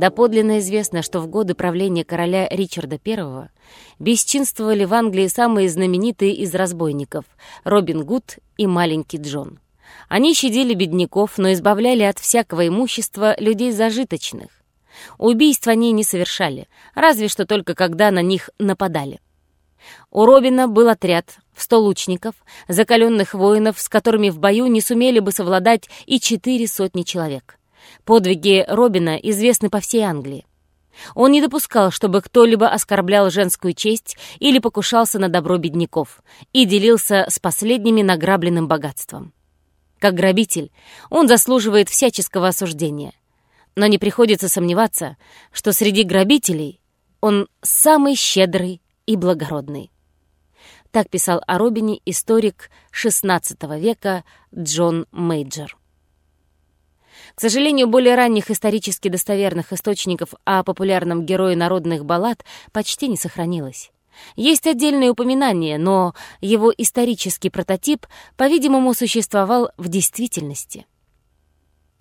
Доподлинно известно, что в годы правления короля Ричарда I бесчинствовали в Англии самые знаменитые из разбойников — Робин Гуд и Маленький Джон. Они щадили бедняков, но избавляли от всякого имущества людей зажиточных. Убийств они не совершали, разве что только когда на них нападали. У Робина был отряд в сто лучников, закаленных воинов, с которыми в бою не сумели бы совладать и четыре сотни человек. Подвиги Робина известны по всей Англии. Он не допускал, чтобы кто-либо оскорблял женскую честь или покушался на добро бедняков и делился с последними награбленным богатством. Как грабитель, он заслуживает всяческого осуждения. Но не приходится сомневаться, что среди грабителей он самый щедрый и благородный. Так писал о Робине историк XVI века Джон Мейджор. К сожалению, более ранних исторически достоверных источников о популярном герое народных баллад почти не сохранилось. Есть отдельные упоминания, но его исторический прототип, по-видимому, существовал в действительности.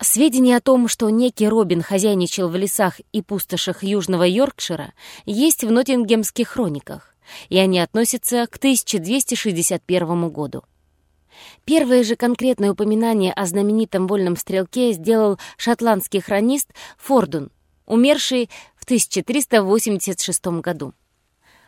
Сведения о том, что некий Робин хозяйничал в лесах и пустошах Южного Йоркшира, есть в Ноттингемских хрониках, и они относятся к 1261 году. Первое же конкретное упоминание о знаменитом вольном стрелке сделал шотландский хронист Фордун, умерший в 1386 году.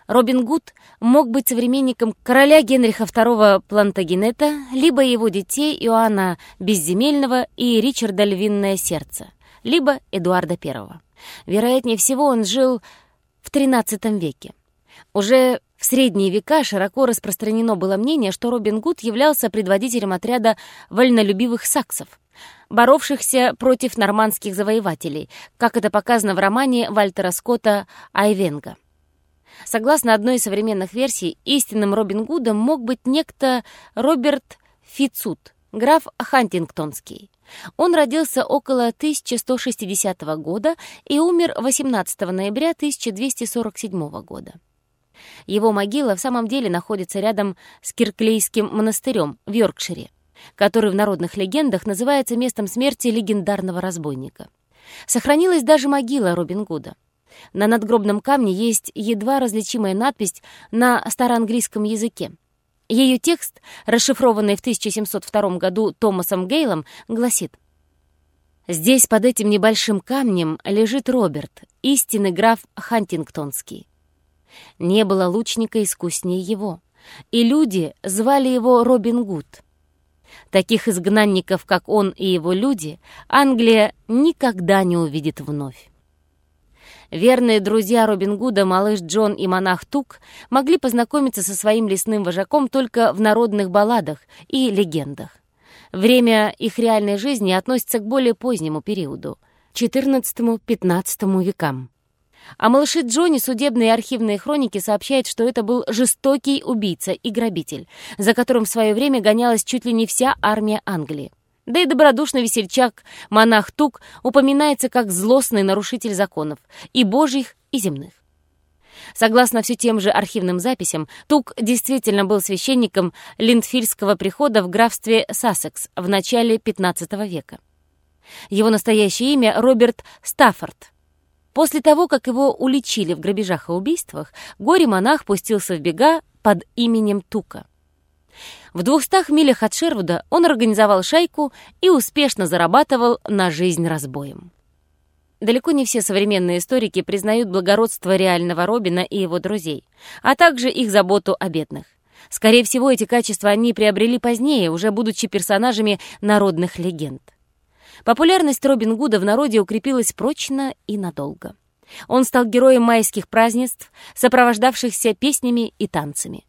Робин Гуд мог быть современником короля Генриха II Плантагенета, либо его детей Иоанна Безземельного и Ричарда Львиное Сердце, либо Эдуарда I. Вероятнее всего, он жил в XIII веке. Уже в средние века широко распространено было мнение, что Робин Гуд являлся предводителем отряда вольнолюбивых саксов, боровшихся против нормандских завоевателей, как это показано в романе Вальтера Скотта «Айвенга». Согласно одной из современных версий, истинным Робин Гудом мог быть некто Роберт Фицут, граф Хантингтонский. Он родился около 1160 года и умер 18 ноября 1247 года. Его могила в самом деле находится рядом с Кирклейским монастырем в Йоркшире, который в народных легендах называется местом смерти легендарного разбойника. Сохранилась даже могила Робин Гуда. На надгробном камне есть едва различимая надпись на староанглийском языке. Ее текст, расшифрованный в 1702 году Томасом Гейлом, гласит «Здесь под этим небольшим камнем лежит Роберт, истинный граф Хантингтонский. Не было лучника искуснее его, и люди звали его Робин Гуд. Таких изгнанников, как он и его люди, Англия никогда не увидит вновь. Верные друзья Робин Гуда, малыш Джон и монах Тук, могли познакомиться со своим лесным вожаком только в народных балладах и легендах. Время их реальной жизни относится к более позднему периоду — XIV-XV векам. О малыше Джонни судебные архивные хроники сообщают, что это был жестокий убийца и грабитель, за которым в свое время гонялась чуть ли не вся армия Англии. Да и добродушный весельчак, монах Тук, упоминается как злостный нарушитель законов, и божьих, и земных. Согласно все тем же архивным записям, Тук действительно был священником Линдфильского прихода в графстве Сассекс в начале XV века. Его настоящее имя — Роберт Стаффорд. После того, как его уличили в грабежах и убийствах, горе-монах пустился в бега под именем Тука. В двухстах милях от Шервуда он организовал шайку и успешно зарабатывал на жизнь разбоем. Далеко не все современные историки признают благородство реального Робина и его друзей, а также их заботу о бедных. Скорее всего, эти качества они приобрели позднее, уже будучи персонажами народных легенд. Популярность Робин Гуда в народе укрепилась прочно и надолго. Он стал героем майских празднеств, сопровождавшихся песнями и танцами.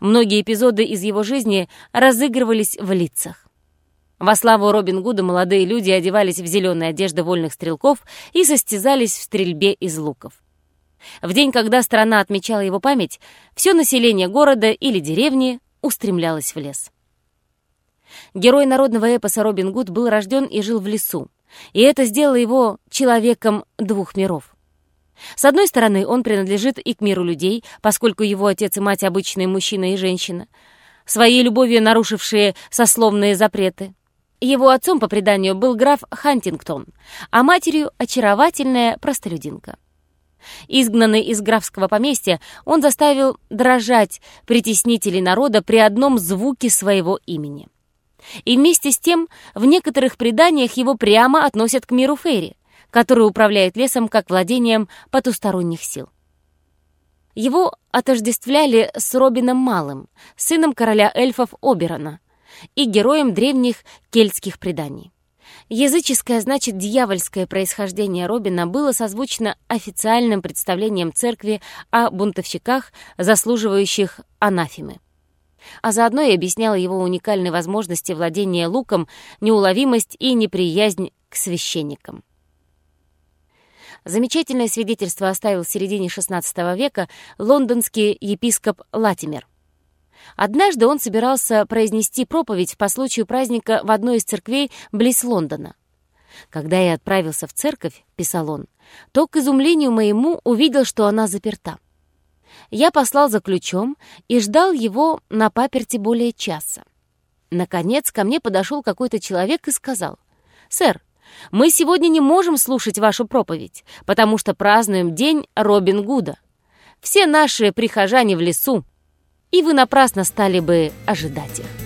Многие эпизоды из его жизни разыгрывались в лицах. Во славу Робин Гуда молодые люди одевались в зеленые одежды вольных стрелков и состязались в стрельбе из луков. В день, когда страна отмечала его память, все население города или деревни устремлялось в лес. Герой народного эпоса Робин Гуд был рожден и жил в лесу, и это сделало его человеком двух миров. С одной стороны, он принадлежит и к миру людей, поскольку его отец и мать обычные мужчина и женщина, своей любовью нарушившие сословные запреты. Его отцом, по преданию, был граф Хантингтон, а матерью — очаровательная простолюдинка. Изгнанный из графского поместья, он заставил дрожать притеснителей народа при одном звуке своего имени. И вместе с тем в некоторых преданиях его прямо относят к миру Фейри, который управляет лесом как владением потусторонних сил. Его отождествляли с Робином Малым, сыном короля эльфов Оберона, и героем древних кельтских преданий. Языческое, значит, дьявольское происхождение Робина было созвучно официальным представлением церкви о бунтовщиках, заслуживающих анафемы. А заодно и объясняла его уникальные возможности владения луком, неуловимость и неприязнь к священникам. Замечательное свидетельство оставил в середине XVI века лондонский епископ Латимер. Однажды он собирался произнести проповедь по случаю праздника в одной из церквей близ Лондона. «Когда я отправился в церковь, — писал он, — то, к изумлению моему, увидел, что она заперта. Я послал за ключом и ждал его на паперти более часа. Наконец ко мне подошел какой-то человек и сказал, «Сэр, мы сегодня не можем слушать вашу проповедь, потому что празднуем день Робин Гуда. Все наши прихожане в лесу, и вы напрасно стали бы ожидать их.